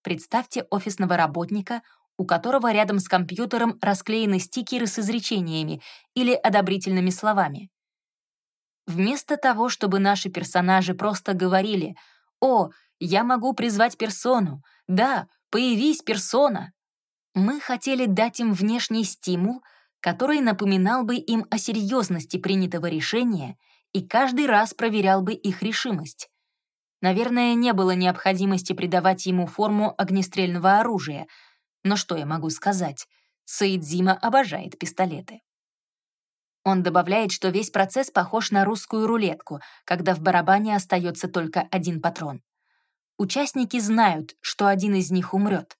Представьте офисного работника, у которого рядом с компьютером расклеены стикеры с изречениями или одобрительными словами. Вместо того, чтобы наши персонажи просто говорили «О, я могу призвать персону! Да, появись, персона!» Мы хотели дать им внешний стимул, который напоминал бы им о серьезности принятого решения и каждый раз проверял бы их решимость. Наверное, не было необходимости придавать ему форму огнестрельного оружия, но что я могу сказать? Саидзима обожает пистолеты. Он добавляет, что весь процесс похож на русскую рулетку, когда в барабане остается только один патрон. Участники знают, что один из них умрет.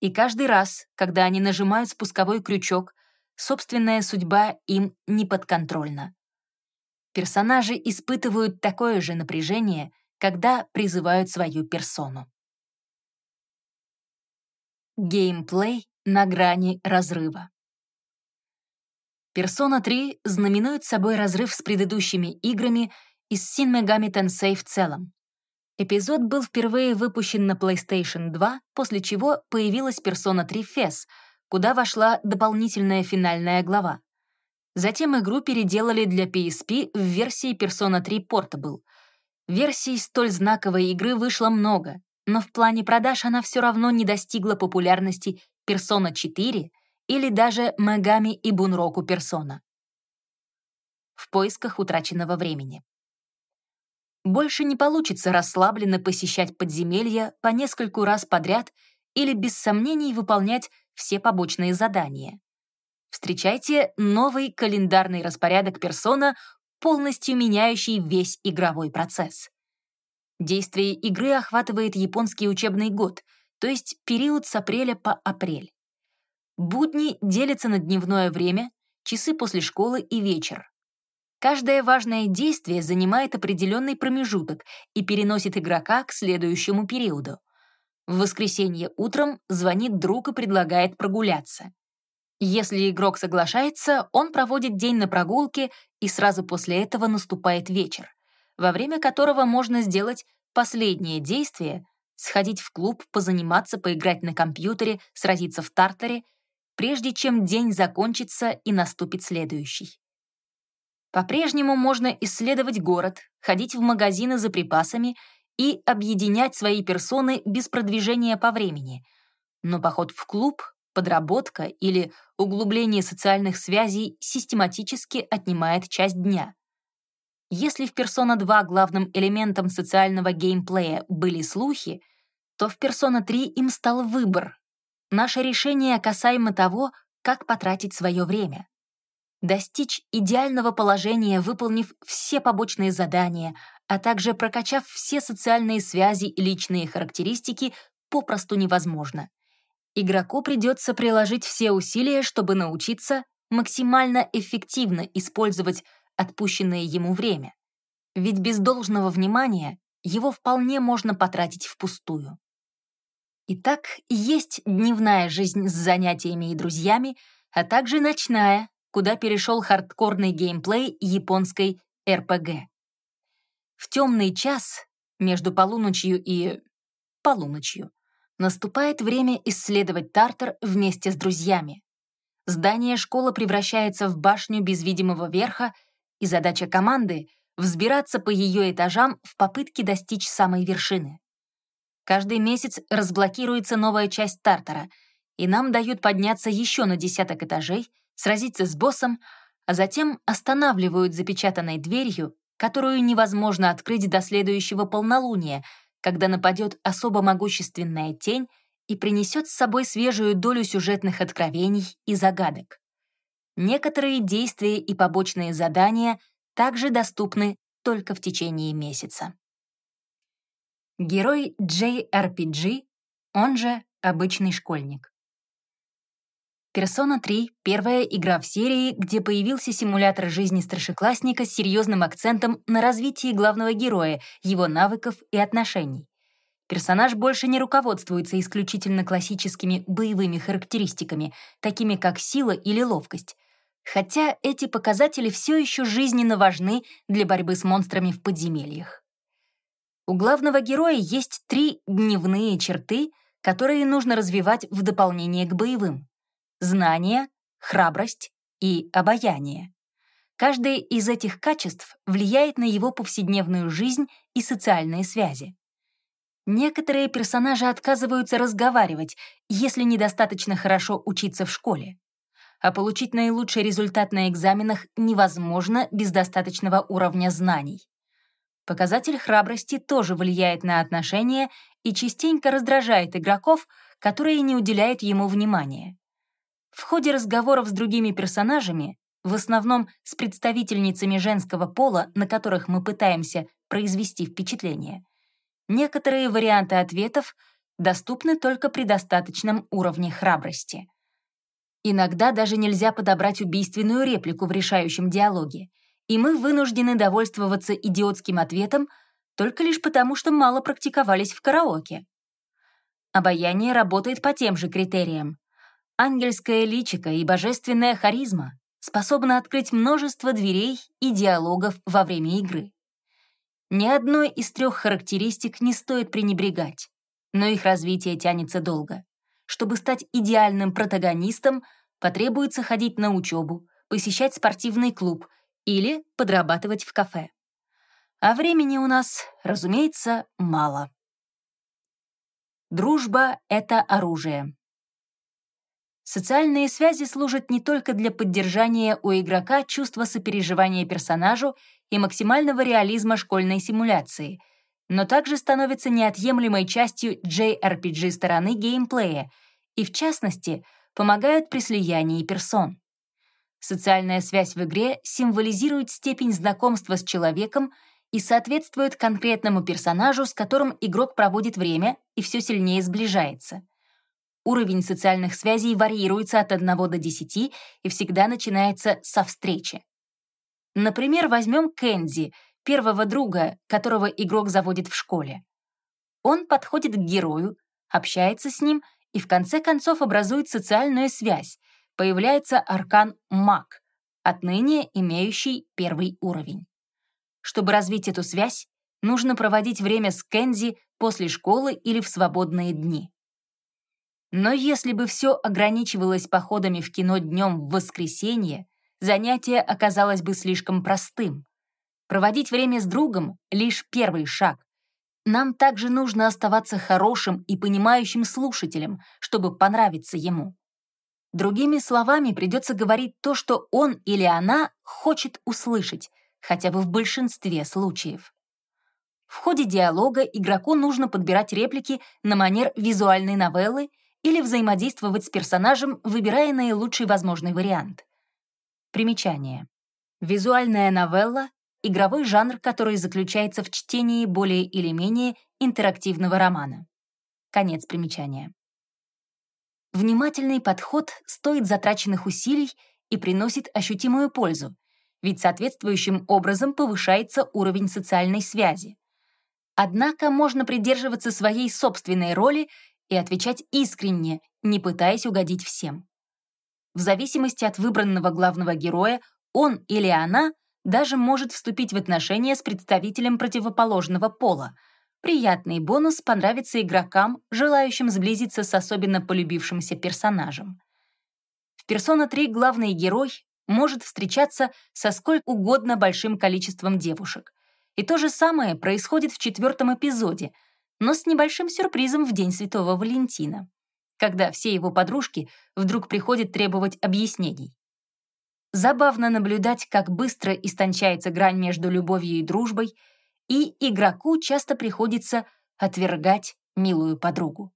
И каждый раз, когда они нажимают спусковой крючок, собственная судьба им не подконтрольна. Персонажи испытывают такое же напряжение, когда призывают свою персону. Геймплей на грани разрыва. Persona 3 знаменует собой разрыв с предыдущими играми и с Shin Megami Tensei в целом. Эпизод был впервые выпущен на PlayStation 2, после чего появилась Persona 3 FES, куда вошла дополнительная финальная глава. Затем игру переделали для PSP в версии Persona 3 Portable. Версий столь знаковой игры вышло много, но в плане продаж она все равно не достигла популярности Persona 4 или даже Мегами и Бунроку персона. В поисках утраченного времени. Больше не получится расслабленно посещать подземелья по нескольку раз подряд или без сомнений выполнять все побочные задания. Встречайте новый календарный распорядок персона, полностью меняющий весь игровой процесс. Действие игры охватывает японский учебный год, то есть период с апреля по апрель. Будни делятся на дневное время, часы после школы и вечер. Каждое важное действие занимает определенный промежуток и переносит игрока к следующему периоду. В воскресенье утром звонит друг и предлагает прогуляться. Если игрок соглашается, он проводит день на прогулке, и сразу после этого наступает вечер, во время которого можно сделать последнее действие — сходить в клуб, позаниматься, поиграть на компьютере, сразиться в тартере прежде чем день закончится и наступит следующий. По-прежнему можно исследовать город, ходить в магазины за припасами и объединять свои персоны без продвижения по времени. Но поход в клуб, подработка или углубление социальных связей систематически отнимает часть дня. Если в Persona 2 главным элементом социального геймплея были слухи, то в Persona 3 им стал выбор, Наше решение касаемо того, как потратить свое время. Достичь идеального положения, выполнив все побочные задания, а также прокачав все социальные связи и личные характеристики, попросту невозможно. Игроку придется приложить все усилия, чтобы научиться максимально эффективно использовать отпущенное ему время. Ведь без должного внимания его вполне можно потратить впустую. Итак, есть дневная жизнь с занятиями и друзьями, а также ночная, куда перешел хардкорный геймплей японской РПГ. В темный час, между полуночью и... полуночью, наступает время исследовать Тартар вместе с друзьями. Здание школы превращается в башню без видимого верха, и задача команды — взбираться по ее этажам в попытке достичь самой вершины. Каждый месяц разблокируется новая часть Тартара, и нам дают подняться еще на десяток этажей, сразиться с боссом, а затем останавливают запечатанной дверью, которую невозможно открыть до следующего полнолуния, когда нападет особо могущественная тень и принесет с собой свежую долю сюжетных откровений и загадок. Некоторые действия и побочные задания также доступны только в течение месяца. Герой JRPG, он же обычный школьник. Persona 3 — первая игра в серии, где появился симулятор жизни старшеклассника с серьезным акцентом на развитии главного героя, его навыков и отношений. Персонаж больше не руководствуется исключительно классическими боевыми характеристиками, такими как сила или ловкость. Хотя эти показатели все еще жизненно важны для борьбы с монстрами в подземельях. У главного героя есть три дневные черты, которые нужно развивать в дополнение к боевым. Знание, храбрость и обаяние. Каждое из этих качеств влияет на его повседневную жизнь и социальные связи. Некоторые персонажи отказываются разговаривать, если недостаточно хорошо учиться в школе. А получить наилучший результат на экзаменах невозможно без достаточного уровня знаний. Показатель храбрости тоже влияет на отношения и частенько раздражает игроков, которые не уделяют ему внимания. В ходе разговоров с другими персонажами, в основном с представительницами женского пола, на которых мы пытаемся произвести впечатление, Некоторые варианты ответов доступны только при достаточном уровне храбрости. Иногда даже нельзя подобрать убийственную реплику в решающем диалоге, и мы вынуждены довольствоваться идиотским ответом только лишь потому, что мало практиковались в караоке. Обаяние работает по тем же критериям. Ангельская личико и божественная харизма способны открыть множество дверей и диалогов во время игры. Ни одной из трех характеристик не стоит пренебрегать, но их развитие тянется долго. Чтобы стать идеальным протагонистом, потребуется ходить на учебу, посещать спортивный клуб или подрабатывать в кафе. А времени у нас, разумеется, мало. Дружба — это оружие. Социальные связи служат не только для поддержания у игрока чувства сопереживания персонажу и максимального реализма школьной симуляции, но также становятся неотъемлемой частью JRPG стороны геймплея и, в частности, помогают при слиянии персон. Социальная связь в игре символизирует степень знакомства с человеком и соответствует конкретному персонажу, с которым игрок проводит время и все сильнее сближается — Уровень социальных связей варьируется от 1 до 10 и всегда начинается со встречи. Например, возьмем Кэнди, первого друга, которого игрок заводит в школе. Он подходит к герою, общается с ним и в конце концов образует социальную связь. Появляется аркан маг, отныне имеющий первый уровень. Чтобы развить эту связь, нужно проводить время с Кэнди после школы или в свободные дни. Но если бы все ограничивалось походами в кино днем в воскресенье, занятие оказалось бы слишком простым. Проводить время с другом — лишь первый шаг. Нам также нужно оставаться хорошим и понимающим слушателем, чтобы понравиться ему. Другими словами, придется говорить то, что он или она хочет услышать, хотя бы в большинстве случаев. В ходе диалога игроку нужно подбирать реплики на манер визуальной новеллы или взаимодействовать с персонажем, выбирая наилучший возможный вариант. Примечание. Визуальная новелла — игровой жанр, который заключается в чтении более или менее интерактивного романа. Конец примечания. Внимательный подход стоит затраченных усилий и приносит ощутимую пользу, ведь соответствующим образом повышается уровень социальной связи. Однако можно придерживаться своей собственной роли и отвечать искренне, не пытаясь угодить всем. В зависимости от выбранного главного героя, он или она даже может вступить в отношения с представителем противоположного пола. Приятный бонус понравится игрокам, желающим сблизиться с особенно полюбившимся персонажем. В Persona 3 главный герой может встречаться со сколь угодно большим количеством девушек. И то же самое происходит в четвертом эпизоде — но с небольшим сюрпризом в День Святого Валентина, когда все его подружки вдруг приходят требовать объяснений. Забавно наблюдать, как быстро истончается грань между любовью и дружбой, и игроку часто приходится отвергать милую подругу.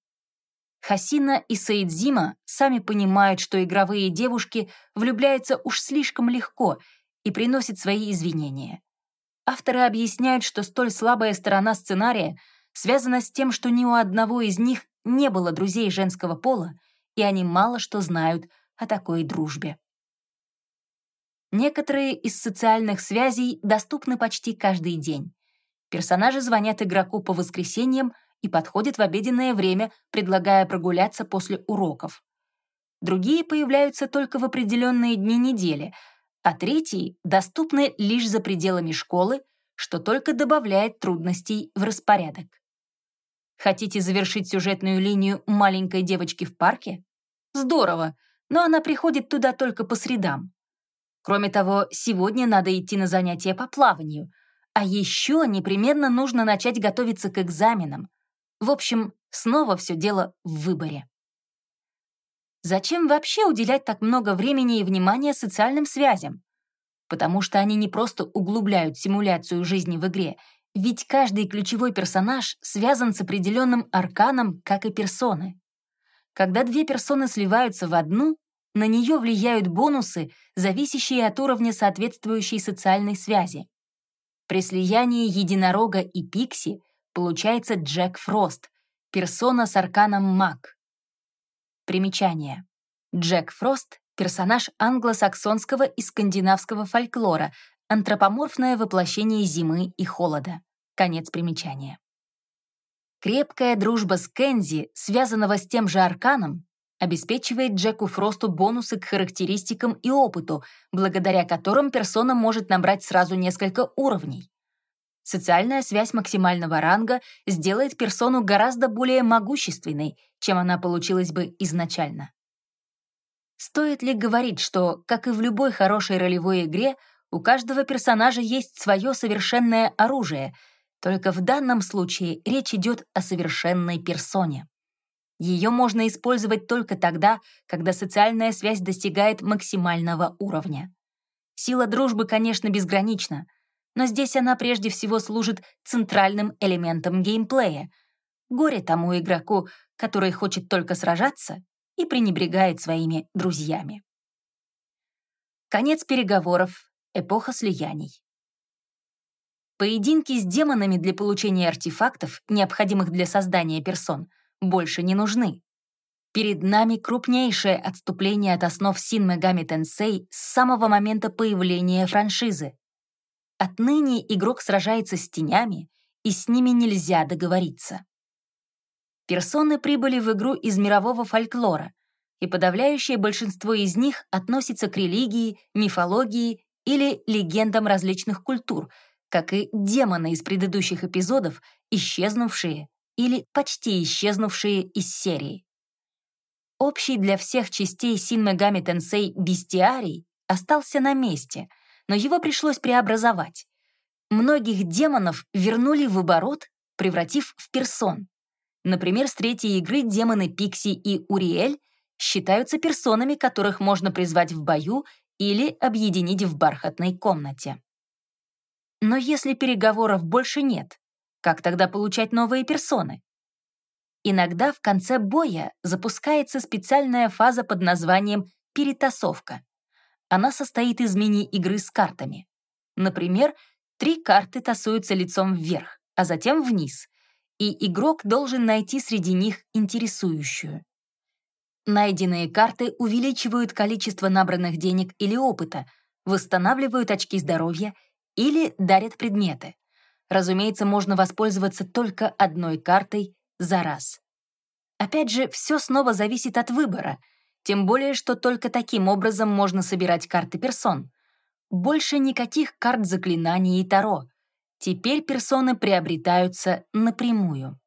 Хасина и Саидзима сами понимают, что игровые девушки влюбляются уж слишком легко и приносят свои извинения. Авторы объясняют, что столь слабая сторона сценария — связано с тем, что ни у одного из них не было друзей женского пола, и они мало что знают о такой дружбе. Некоторые из социальных связей доступны почти каждый день. Персонажи звонят игроку по воскресеньям и подходит в обеденное время, предлагая прогуляться после уроков. Другие появляются только в определенные дни недели, а третьи доступны лишь за пределами школы, что только добавляет трудностей в распорядок. Хотите завершить сюжетную линию маленькой девочки в парке? Здорово, но она приходит туда только по средам. Кроме того, сегодня надо идти на занятия по плаванию, а еще непременно нужно начать готовиться к экзаменам. В общем, снова все дело в выборе. Зачем вообще уделять так много времени и внимания социальным связям? Потому что они не просто углубляют симуляцию жизни в игре, ведь каждый ключевой персонаж связан с определенным арканом, как и персоны. Когда две персоны сливаются в одну, на нее влияют бонусы, зависящие от уровня соответствующей социальной связи. При слиянии единорога и пикси получается Джек Фрост, персона с арканом маг. Примечание. Джек Фрост — персонаж англосаксонского и скандинавского фольклора, антропоморфное воплощение зимы и холода. Конец примечания. Крепкая дружба с Кензи, связанного с тем же арканом, обеспечивает Джеку Фросту бонусы к характеристикам и опыту, благодаря которым персона может набрать сразу несколько уровней. Социальная связь максимального ранга сделает персону гораздо более могущественной, чем она получилась бы изначально. Стоит ли говорить, что, как и в любой хорошей ролевой игре, у каждого персонажа есть свое совершенное оружие — только в данном случае речь идет о совершенной персоне. Ее можно использовать только тогда, когда социальная связь достигает максимального уровня. Сила дружбы, конечно, безгранична, но здесь она прежде всего служит центральным элементом геймплея. Горе тому игроку, который хочет только сражаться и пренебрегает своими друзьями. Конец переговоров. Эпоха слияний. Поединки с демонами для получения артефактов, необходимых для создания персон, больше не нужны. Перед нами крупнейшее отступление от основ Син Мегами Тенсей с самого момента появления франшизы. Отныне игрок сражается с тенями, и с ними нельзя договориться. Персоны прибыли в игру из мирового фольклора, и подавляющее большинство из них относится к религии, мифологии или легендам различных культур — как и демоны из предыдущих эпизодов, исчезнувшие или почти исчезнувшие из серии. Общий для всех частей Син Мегами Тенсей бестиарий остался на месте, но его пришлось преобразовать. Многих демонов вернули в оборот, превратив в персон. Например, с третьей игры демоны Пикси и Уриэль считаются персонами, которых можно призвать в бою или объединить в бархатной комнате. Но если переговоров больше нет, как тогда получать новые персоны? Иногда в конце боя запускается специальная фаза под названием «перетасовка». Она состоит из мини-игры с картами. Например, три карты тасуются лицом вверх, а затем вниз, и игрок должен найти среди них интересующую. Найденные карты увеличивают количество набранных денег или опыта, восстанавливают очки здоровья или дарят предметы. Разумеется, можно воспользоваться только одной картой за раз. Опять же, все снова зависит от выбора, тем более, что только таким образом можно собирать карты персон. Больше никаких карт заклинаний и таро. Теперь персоны приобретаются напрямую.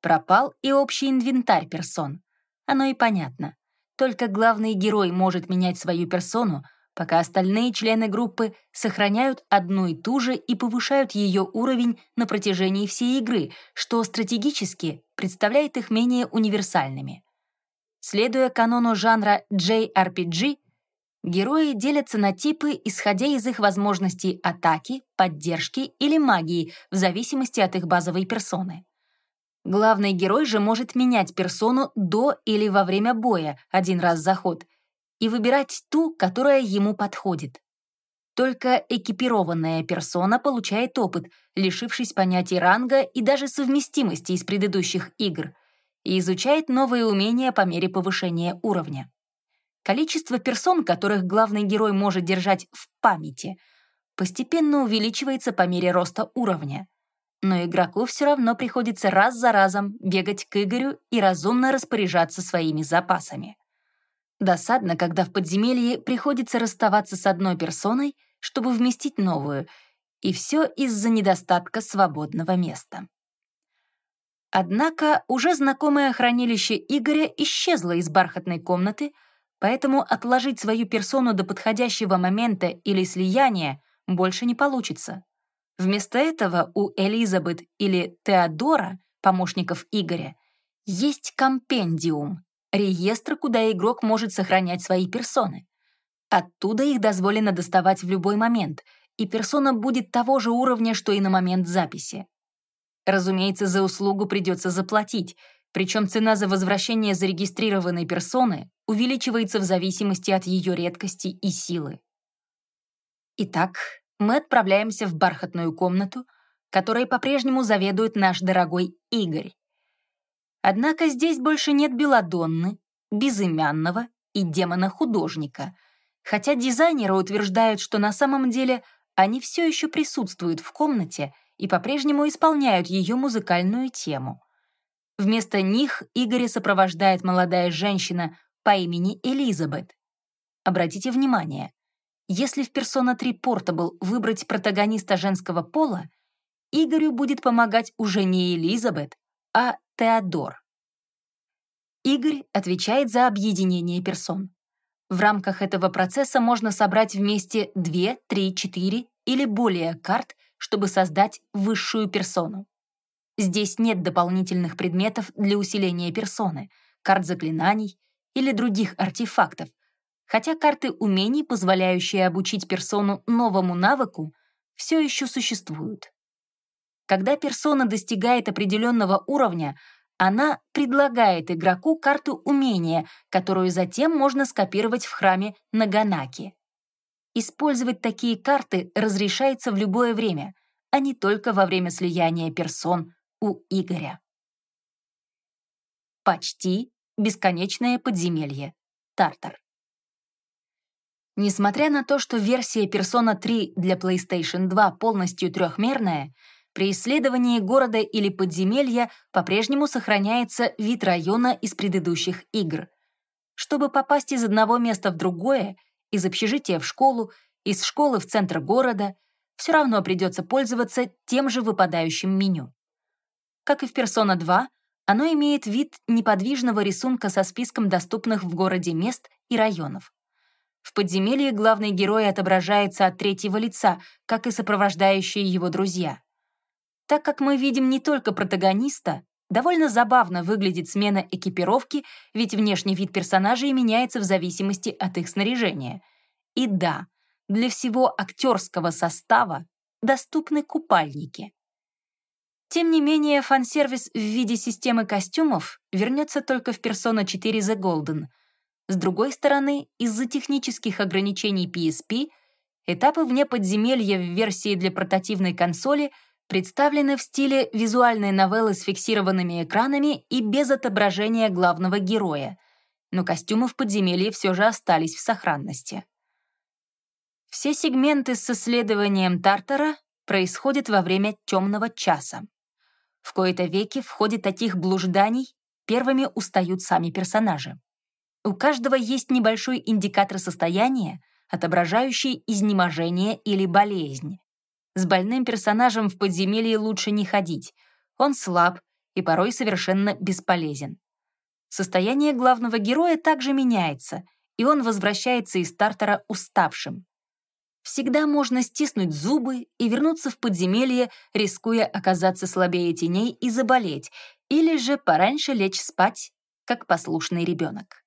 Пропал и общий инвентарь персон. Оно и понятно. Только главный герой может менять свою персону, пока остальные члены группы сохраняют одну и ту же и повышают ее уровень на протяжении всей игры, что стратегически представляет их менее универсальными. Следуя канону жанра JRPG, герои делятся на типы, исходя из их возможностей атаки, поддержки или магии, в зависимости от их базовой персоны. Главный герой же может менять персону до или во время боя один раз за ход — и выбирать ту, которая ему подходит. Только экипированная персона получает опыт, лишившись понятий ранга и даже совместимости из предыдущих игр, и изучает новые умения по мере повышения уровня. Количество персон, которых главный герой может держать в памяти, постепенно увеличивается по мере роста уровня. но игроку все равно приходится раз за разом бегать к Игорю и разумно распоряжаться своими запасами. Досадно, когда в подземелье приходится расставаться с одной персоной, чтобы вместить новую, и все из-за недостатка свободного места. Однако уже знакомое хранилище Игоря исчезло из бархатной комнаты, поэтому отложить свою персону до подходящего момента или слияния больше не получится. Вместо этого у Элизабет или Теодора, помощников Игоря, есть компендиум, реестр, куда игрок может сохранять свои персоны. Оттуда их дозволено доставать в любой момент, и персона будет того же уровня, что и на момент записи. Разумеется, за услугу придется заплатить, причем цена за возвращение зарегистрированной персоны увеличивается в зависимости от ее редкости и силы. Итак, мы отправляемся в бархатную комнату, которой по-прежнему заведует наш дорогой Игорь. Однако здесь больше нет Беладонны, Безымянного и демона-художника, хотя дизайнеры утверждают, что на самом деле они все еще присутствуют в комнате и по-прежнему исполняют ее музыкальную тему. Вместо них Игоря сопровождает молодая женщина по имени Элизабет. Обратите внимание, если в Persona 3 Portable выбрать протагониста женского пола, Игорю будет помогать уже не Элизабет, а Теодор. Игорь отвечает за объединение персон. В рамках этого процесса можно собрать вместе 2, 3, 4 или более карт, чтобы создать высшую персону. Здесь нет дополнительных предметов для усиления персоны, карт заклинаний или других артефактов, хотя карты умений, позволяющие обучить персону новому навыку, все еще существуют. Когда персона достигает определенного уровня, она предлагает игроку карту умения, которую затем можно скопировать в храме Наганаки. Использовать такие карты разрешается в любое время, а не только во время слияния персон у Игоря. Почти бесконечное подземелье. Тартар. Несмотря на то, что версия Persona 3 для PlayStation 2 полностью трехмерная, при исследовании города или подземелья по-прежнему сохраняется вид района из предыдущих игр. Чтобы попасть из одного места в другое, из общежития в школу, из школы в центр города, все равно придется пользоваться тем же выпадающим меню. Как и в Persona 2, оно имеет вид неподвижного рисунка со списком доступных в городе мест и районов. В подземелье главный герой отображается от третьего лица, как и сопровождающие его друзья. Так как мы видим не только протагониста, довольно забавно выглядит смена экипировки, ведь внешний вид персонажей меняется в зависимости от их снаряжения. И да, для всего актерского состава доступны купальники. Тем не менее, фан-сервис в виде системы костюмов вернется только в Persona 4 The Golden — с другой стороны, из-за технических ограничений PSP, этапы вне подземелья в версии для портативной консоли представлены в стиле визуальной новеллы с фиксированными экранами и без отображения главного героя, но костюмы в подземелье все же остались в сохранности. Все сегменты с исследованием Тартара происходят во время темного часа. В кои-то веки в ходе таких блужданий первыми устают сами персонажи. У каждого есть небольшой индикатор состояния, отображающий изнеможение или болезнь. С больным персонажем в подземелье лучше не ходить. Он слаб и порой совершенно бесполезен. Состояние главного героя также меняется, и он возвращается из стартера уставшим. Всегда можно стиснуть зубы и вернуться в подземелье, рискуя оказаться слабее теней и заболеть, или же пораньше лечь спать, как послушный ребенок.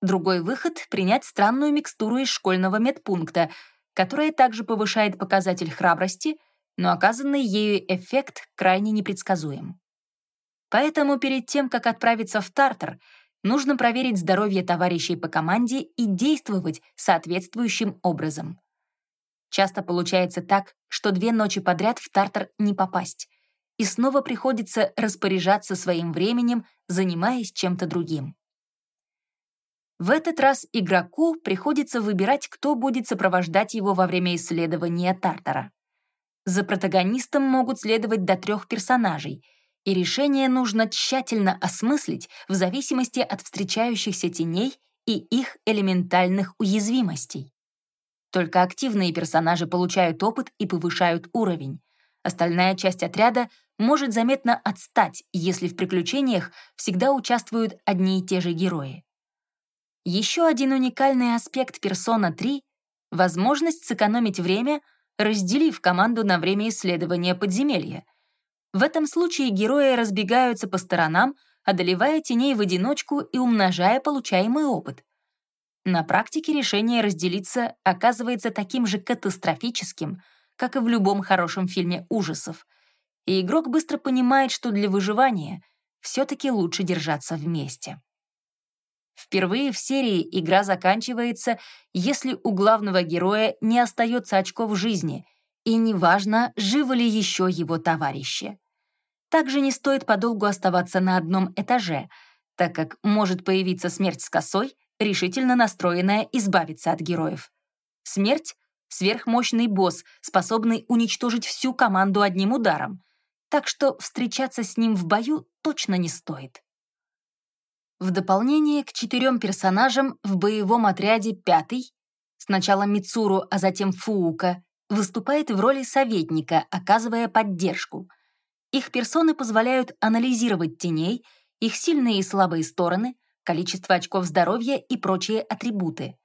Другой выход — принять странную микстуру из школьного медпункта, которая также повышает показатель храбрости, но оказанный ею эффект крайне непредсказуем. Поэтому перед тем, как отправиться в Тартар, нужно проверить здоровье товарищей по команде и действовать соответствующим образом. Часто получается так, что две ночи подряд в Тартар не попасть, и снова приходится распоряжаться своим временем, занимаясь чем-то другим. В этот раз игроку приходится выбирать, кто будет сопровождать его во время исследования Тартара. За протагонистом могут следовать до трех персонажей, и решение нужно тщательно осмыслить в зависимости от встречающихся теней и их элементальных уязвимостей. Только активные персонажи получают опыт и повышают уровень. Остальная часть отряда может заметно отстать, если в приключениях всегда участвуют одни и те же герои. Еще один уникальный аспект Persona 3 — возможность сэкономить время, разделив команду на время исследования подземелья. В этом случае герои разбегаются по сторонам, одолевая теней в одиночку и умножая получаемый опыт. На практике решение разделиться оказывается таким же катастрофическим, как и в любом хорошем фильме ужасов, и игрок быстро понимает, что для выживания все-таки лучше держаться вместе. Впервые в серии игра заканчивается, если у главного героя не остается очков жизни, и неважно, живы ли еще его товарищи. Также не стоит подолгу оставаться на одном этаже, так как может появиться смерть с косой, решительно настроенная избавиться от героев. Смерть — сверхмощный босс, способный уничтожить всю команду одним ударом, так что встречаться с ним в бою точно не стоит. В дополнение к четырем персонажам в боевом отряде пятый, сначала Мицуру, а затем Фуука, выступает в роли советника, оказывая поддержку. Их персоны позволяют анализировать теней, их сильные и слабые стороны, количество очков здоровья и прочие атрибуты.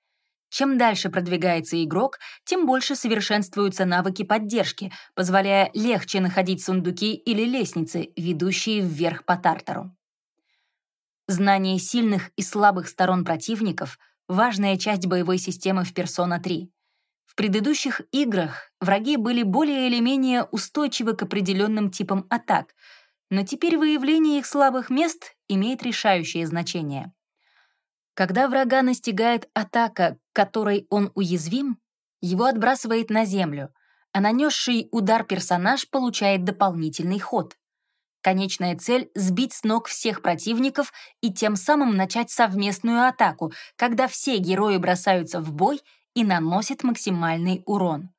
Чем дальше продвигается игрок, тем больше совершенствуются навыки поддержки, позволяя легче находить сундуки или лестницы, ведущие вверх по Тартару. Знание сильных и слабых сторон противников — важная часть боевой системы в Persona 3. В предыдущих играх враги были более или менее устойчивы к определенным типам атак, но теперь выявление их слабых мест имеет решающее значение. Когда врага настигает атака, которой он уязвим, его отбрасывает на землю, а нанесший удар персонаж получает дополнительный ход. Конечная цель — сбить с ног всех противников и тем самым начать совместную атаку, когда все герои бросаются в бой и наносят максимальный урон.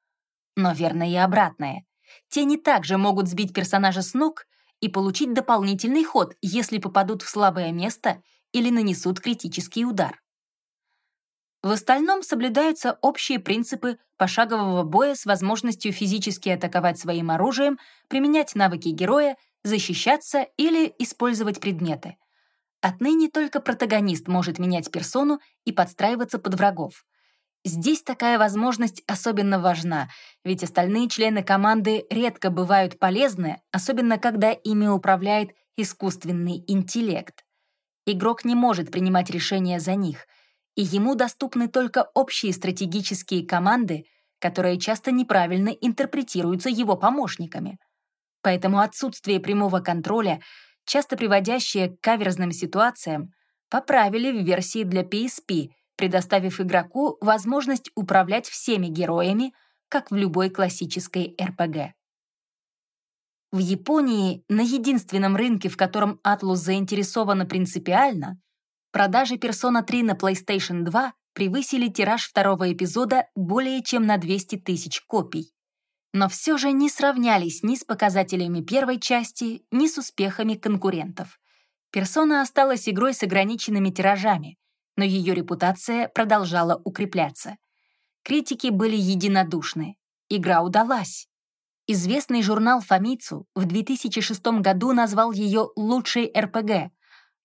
Но верно и обратное. Тени также могут сбить персонажа с ног и получить дополнительный ход, если попадут в слабое место — или нанесут критический удар. В остальном соблюдаются общие принципы пошагового боя с возможностью физически атаковать своим оружием, применять навыки героя, защищаться или использовать предметы. Отныне только протагонист может менять персону и подстраиваться под врагов. Здесь такая возможность особенно важна, ведь остальные члены команды редко бывают полезны, особенно когда ими управляет искусственный интеллект. Игрок не может принимать решения за них, и ему доступны только общие стратегические команды, которые часто неправильно интерпретируются его помощниками. Поэтому отсутствие прямого контроля, часто приводящее к каверзным ситуациям, поправили в версии для PSP, предоставив игроку возможность управлять всеми героями, как в любой классической RPG. В Японии, на единственном рынке, в котором Atlus заинтересована принципиально, продажи Persona 3 на PlayStation 2 превысили тираж второго эпизода более чем на 200 тысяч копий. Но все же не сравнялись ни с показателями первой части, ни с успехами конкурентов. Persona осталась игрой с ограниченными тиражами, но ее репутация продолжала укрепляться. Критики были единодушны. Игра удалась. Известный журнал «Фамицу» в 2006 году назвал ее лучшей РПГ,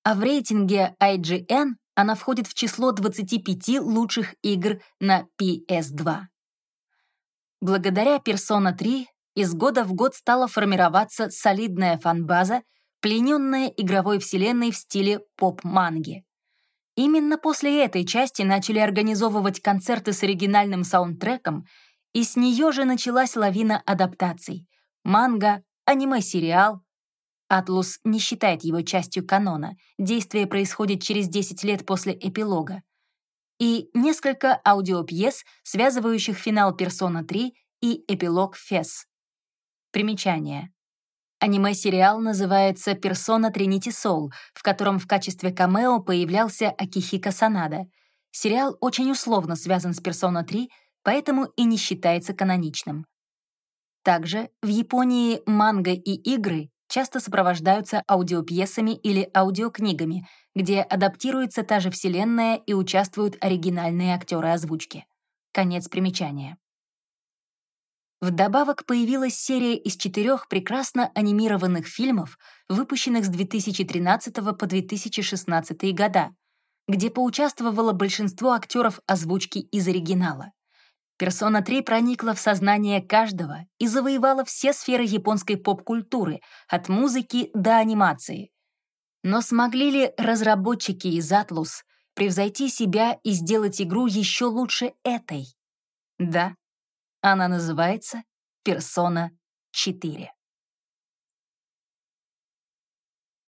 а в рейтинге IGN она входит в число 25 лучших игр на PS2. Благодаря Persona 3 из года в год стала формироваться солидная фанбаза, плененная игровой вселенной в стиле поп-манги. Именно после этой части начали организовывать концерты с оригинальным саундтреком и с нее же началась лавина адаптаций. Манга, аниме-сериал. Атлус не считает его частью канона, действие происходит через 10 лет после эпилога. И несколько аудиопьес, связывающих финал «Персона 3» и эпилог «Фес». Примечание. Аниме-сериал называется «Персона Тринити Soul», в котором в качестве камео появлялся Акихика Санада. Сериал очень условно связан с «Персона 3», поэтому и не считается каноничным. Также в Японии манго и игры часто сопровождаются аудиопьесами или аудиокнигами, где адаптируется та же вселенная и участвуют оригинальные актеры озвучки. Конец примечания. Вдобавок появилась серия из четырех прекрасно анимированных фильмов, выпущенных с 2013 по 2016 года, где поучаствовало большинство актеров озвучки из оригинала. «Персона 3» проникла в сознание каждого и завоевала все сферы японской поп-культуры, от музыки до анимации. Но смогли ли разработчики из Atlus превзойти себя и сделать игру еще лучше этой? Да, она называется «Персона 4».